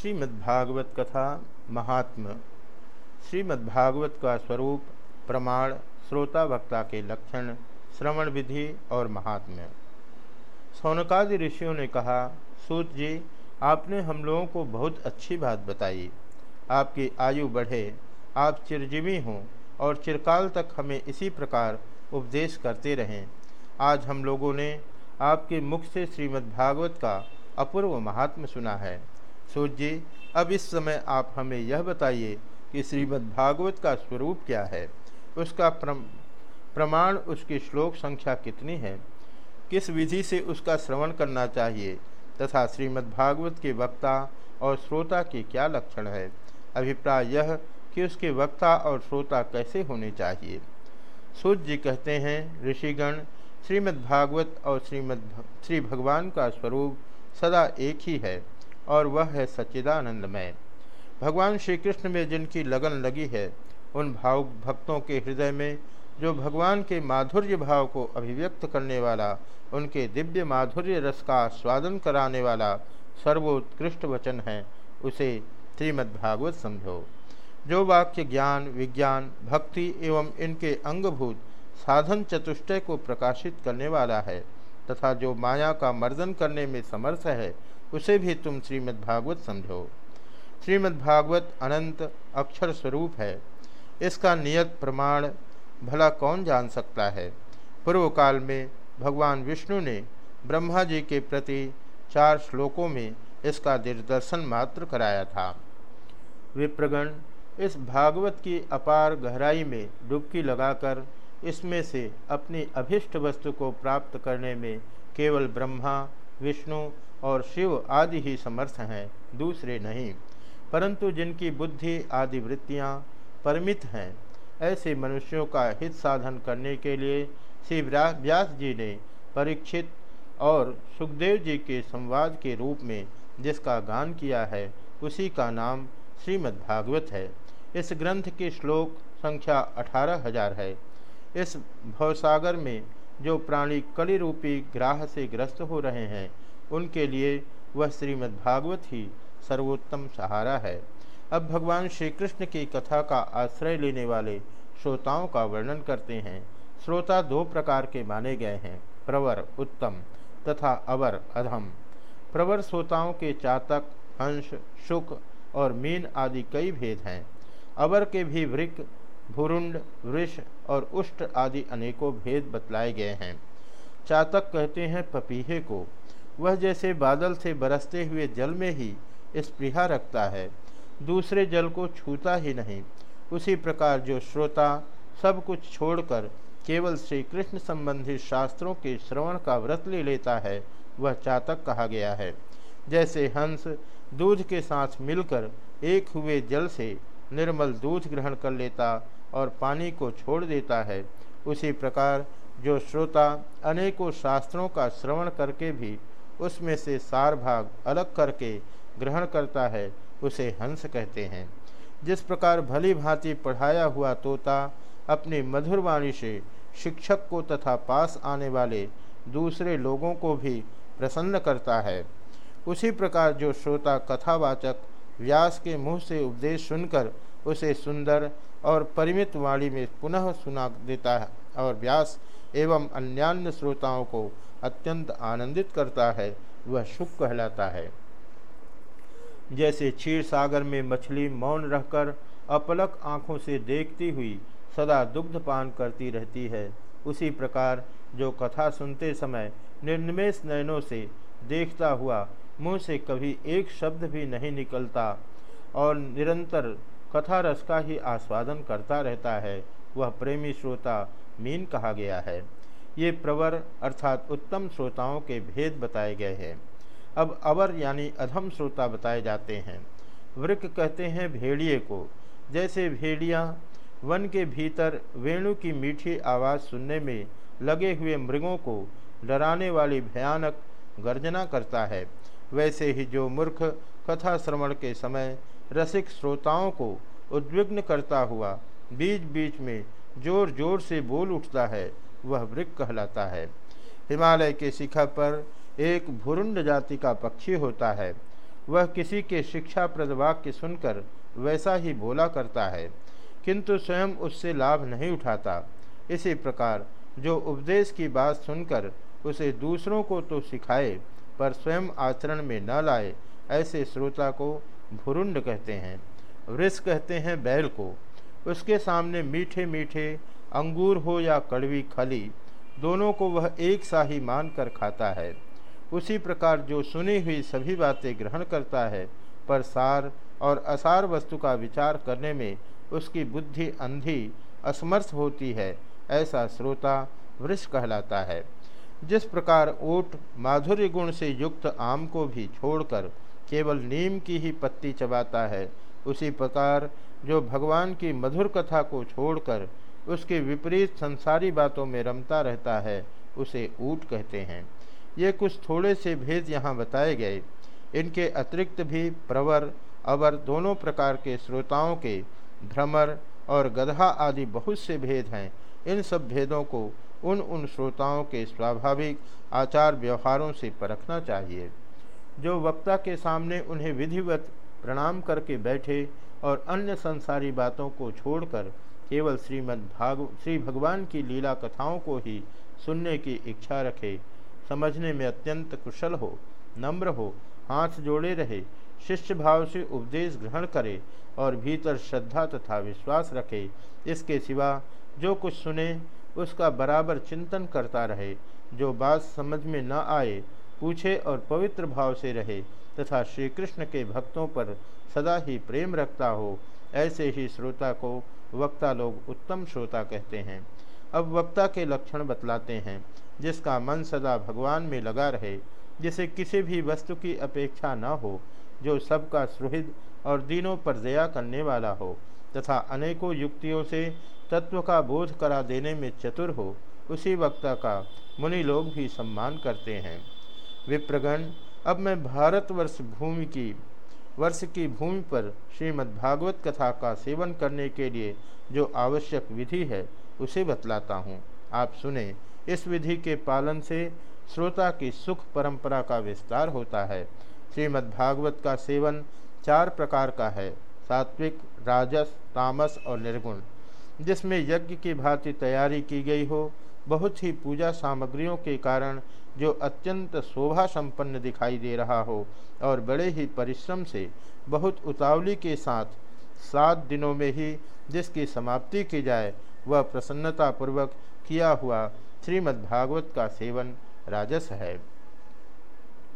श्रीमद्भागवत कथा महात्म श्रीमद्भागवत का स्वरूप, प्रमाण, श्रोता वक्ता के लक्षण, श्रवण विधि और महात्म्य। सौनकादि ऋषियों ने कहा, सूत जी, आपने हम लोगों को बहुत अच्छी बात बताई। आपकी आयु बढ़े, आप चिरजीवी हों और चिरकाल तक हमें इसी प्रकार उपदेश करते रहें। आज हम लोगों ने आपके मुख से श्रीमद्भागवत का अपूर्व महात्म सुना है। सूर्य जी अब इस समय आप हमें यह बताइए कि श्रीमद्भागवत का स्वरूप क्या है? उसका प्रमाण उसकी श्लोक संख्या कितनी है? किस विधि से उसका श्रवण करना चाहिए? तथा श्रीमद्भागवत के वक्ता और श्रोता के क्या लक्षण है? अभिप्राय यह कि उसके वक्ता और श्रोता कैसे होने चाहिए? सूर्य जी कहते हैं, ऋषिगण श्रीमद्भागवत और श्रीमद् श्री भगवान का स्वरूप सदा एक ही है। और वह है सच्चिदानंदमय भगवान श्री कृष्ण में जिनकी लगन लगी है, उन भाव भक्तों के हृदय में जो भगवान के माधुर्य भाव को अभिव्यक्त करने वाला, उनके दिव्य माधुर्य रस का स्वादन कराने वाला सर्वोत्कृष्ट वचन है, उसे श्रीमद्भागवत समझो। जो वाक्य ज्ञान, विज्ञान, भक्ति एवं इनके अंगभूत साधन चतुष्टय को प्रकाशित करने वाला है, तथा जो माया का मर्दन करने में समर्थ है उसे भी तुम श्रीमद्भागवत समझो। श्रीमद्भागवत अनंत अक्षर स्वरूप है। इसका नियत प्रमाण भला कौन जान सकता है? पूर्व काल में भगवान विष्णु ने ब्रह्मा जी के प्रति चार श्लोकों में इसका दिग्दर्शन मात्र कराया था। विप्रगण, इस भागवत की अपार गहराई में डुबकी लगाकर इसमें से अपनी अभिष्ट वस्तु को प्राप्त करने में केवल ब्रह्मा, विष्णु और शिव आदि ही समर्थ हैं, दूसरे नहीं। परंतु जिनकी बुद्धि आदि वृत्तियाँ परिमित हैं, ऐसे मनुष्यों का हित साधन करने के लिए श्री व्यास जी ने परीक्षित और सुखदेव जी के संवाद के रूप में जिसका गान किया है, उसी का नाम श्रीमद्भागवत है। इस ग्रंथ की श्लोक संख्या अठारह हज़ार है। इस भवसागर में जो प्राणी कली रूपी ग्राह से ग्रस्त हो रहे हैं उनके लिए वह श्रीमद्भागवत ही सर्वोत्तम सहारा है। अब भगवान श्री कृष्ण की कथा का आश्रय लेने वाले श्रोताओं का वर्णन करते हैं। श्रोता दो प्रकार के माने गए हैं, प्रवर उत्तम तथा अवर अधम। प्रवर श्रोताओं के चातक, हंस, शुक और मीन आदि कई भेद हैं। अवर के भी वृक, भुरुंड, वृष और उष्ट आदि अनेकों भेद बतलाए गए हैं। चातक कहते हैं पपीहे को। वह जैसे बादल से बरसते हुए जल में ही स्पृहा रखता है, दूसरे जल को छूता ही नहीं। उसी प्रकार जो श्रोता सब कुछ छोड़कर केवल श्री कृष्ण संबंधी शास्त्रों के श्रवण का व्रत ले लेता है, वह चातक कहा गया है। जैसे हंस दूध के साथ मिलकर एक हुए जल से निर्मल दूध ग्रहण कर लेता और पानी को छोड़ देता है, उसी प्रकार जो श्रोता अनेकों शास्त्रों का श्रवण करके भी उसमें से सार भाग अलग करके ग्रहण करता है, उसे हंस कहते हैं। जिस प्रकार भली भांति पढ़ाया हुआ तोता अपनी मधुर वाणी से शिक्षक को तथा पास आने वाले दूसरे लोगों को भी प्रसन्न करता है, उसी प्रकार जो श्रोता कथावाचक व्यास के मुँह से उपदेश सुनकर उसे सुंदर और परिमित वाणी में पुनः सुना देता है और व्यास एवं अन्यान्य श्रोताओं को अत्यंत आनंदित करता है, वह सुख कहलाता है। जैसे क्षीर सागर में मछली मौन रहकर अपलक आँखों से देखती हुई सदा दुग्ध पान करती रहती है, उसी प्रकार जो कथा सुनते समय निर्निमेष नयनों से देखता हुआ मुँह से कभी एक शब्द भी नहीं निकलता और निरंतर कथा रस का ही आस्वादन करता रहता है, वह प्रेमी श्रोता मीन कहा गया है। ये प्रवर अर्थात उत्तम श्रोताओं के भेद बताए गए हैं। अब अवर यानी अधम श्रोता बताए जाते हैं। वृक कहते हैं भेड़िए को। जैसे भेड़िया वन के भीतर वेणु की मीठी आवाज़ सुनने में लगे हुए मृगों को डराने वाली भयानक गर्जना करता है, वैसे ही जो मूर्ख कथा श्रवण के समय रसिक श्रोताओं को उद्विग्न करता हुआ बीच बीच में ज़ोर ज़ोर से बोल उठता है वह वृक कहलाता है। हिमालय के शिखर पर एक भुरुंड जाति का पक्षी होता है। वह किसी के शिक्षाप्रद वाक्य सुनकर वैसा ही बोला करता है, किंतु स्वयं उससे लाभ नहीं उठाता। इसी प्रकार जो उपदेश की बात सुनकर उसे दूसरों को तो सिखाए, पर स्वयं आचरण में न लाए, ऐसे श्रोता को भुरुंड कहते हैं। वृष कहते हैं बैल को। उसके सामने मीठे मीठे अंगूर हो या कड़वी खली, दोनों को वह एक सा ही मान कर खाता है। उसी प्रकार जो सुनी हुई सभी बातें ग्रहण करता है, पर सार और असार वस्तु का विचार करने में उसकी बुद्धि अंधी, असमर्थ होती है, ऐसा श्रोता वृक्ष कहलाता है। जिस प्रकार ओट माधुर्य गुण से युक्त आम को भी छोड़कर केवल नीम की ही पत्ती चबाता है, उसी प्रकार जो भगवान की मधुर कथा को छोड़कर उसके विपरीत संसारी बातों में रमता रहता है, उसे ऊट कहते हैं। ये कुछ थोड़े से भेद यहाँ बताए गए। इनके अतिरिक्त भी प्रवर, अवर दोनों प्रकार के श्रोताओं के भ्रमर और गधा आदि बहुत से भेद हैं। इन सब भेदों को उन उन श्रोताओं के स्वाभाविक आचार व्यवहारों से परखना चाहिए। जो वक्ता के सामने उन्हें विधिवत प्रणाम करके बैठे और अन्य संसारी बातों को छोड़कर केवल श्रीमद् भाग श्री भगवान की लीला कथाओं को ही सुनने की इच्छा रखे, समझने में अत्यंत कुशल हो, नम्र हो, हाथ जोड़े रहे, शिष्य भाव से उपदेश ग्रहण करे और भीतर श्रद्धा तथा विश्वास रखे, इसके सिवा जो कुछ सुने, उसका बराबर चिंतन करता रहे, जो बात समझ में न आए, पूछे और पवित्र भाव से रहे, तथा श्री कृष्ण के भक्तों पर सदा ही प्रेम रखता हो, ऐसे ही श्रोता को वक्ता लोग उत्तम श्रोता कहते हैं। अब वक्ता के लक्षण बतलाते हैं, जिसका मन सदा भगवान में लगा रहे, जिसे किसी भी वस्तु की अपेक्षा न हो, जो सबका सुहृद और दिनों पर दया करने वाला हो, तथा अनेकों युक्तियों से तत्व का बोध करा देने में चतुर हो, उसी वक्ता का मुनि लोग भी सम्मान करते हैं। विप्रगण, अब मैं भारतवर्ष भूमि की वर्ष की भूमि पर श्रीमद्भागवत कथा का सेवन करने के लिए जो आवश्यक विधि है, उसे बतलाता हूँ। आप सुने, इस विधि के पालन से श्रोता की सुख परंपरा का विस्तार होता है। श्रीमद्भागवत का सेवन चार प्रकार का है, सात्विक, राजस, तामस और निर्गुण। जिसमें यज्ञ की भांति तैयारी की गई हो, बहुत ही पूजा सामग्रियों के कारण जो अत्यंत शोभा संपन्न दिखाई दे रहा हो और बड़े ही परिश्रम से, बहुत उतावली के साथ, सात दिनों में ही जिसकी समाप्ति की जाए, वह प्रसन्नतापूर्वक किया हुआ श्रीमद्भागवत का सेवन राजस है।